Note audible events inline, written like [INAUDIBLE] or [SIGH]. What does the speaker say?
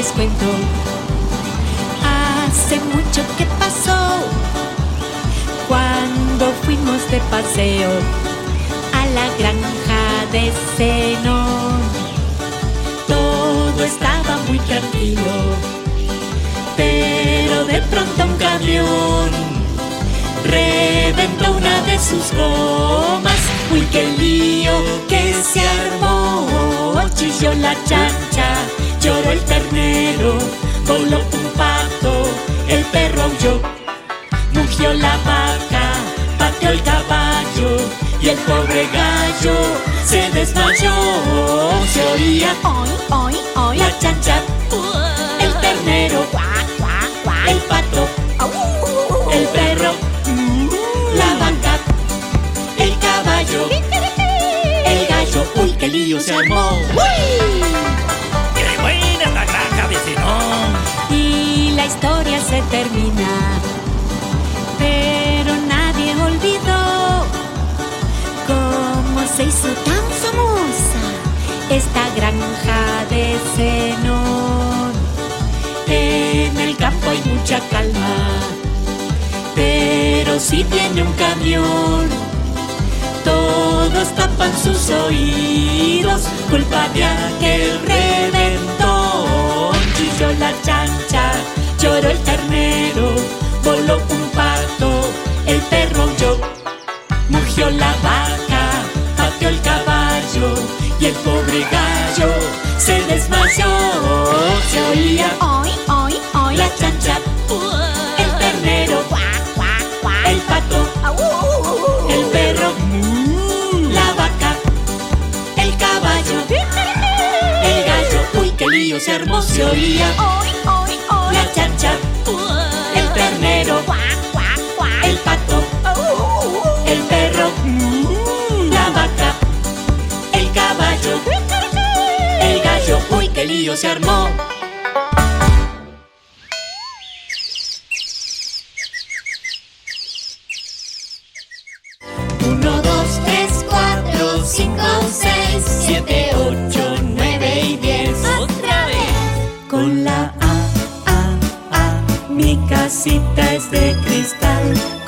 les cuento. Hace mucho que pasó cuando fuimos de paseo a la granja de Zenón. Todo estaba muy tranquilo, pero de pronto un camión reventó una de sus gomas. Uy, qué lío que se armó. Chilló la el ternero, voló un pato, el perro aulló, mugió la vaca, pateó el caballo y el pobre gallo se desmayó. Se oía Hoy, hoy, hoy. la chancha, el ternero, el pato, el perro, la vaca, el caballo, [LAUGHS] el gallo. Uy, qué lío se armó. ¡Qué buena Y la historia se termina. Pero nadie olvidó cómo se hizo tan famosa esta granja de Zenón. En el campo hay mucha calma, pero si viene un camión, todos tapan sus oídos, culpa de aquel Hoy, hoy, hoy. la chancha, el ternero, el pato, el perro, la vaca, el caballo, el gallo. Uy, qué lío se armó, se Hoy, hoy, hoy. la chancha, el ternero, el pato, el perro, la vaca, el caballo, el gallo. Uy, qué lío se armó. La A, A, A, mi casita es de cristal.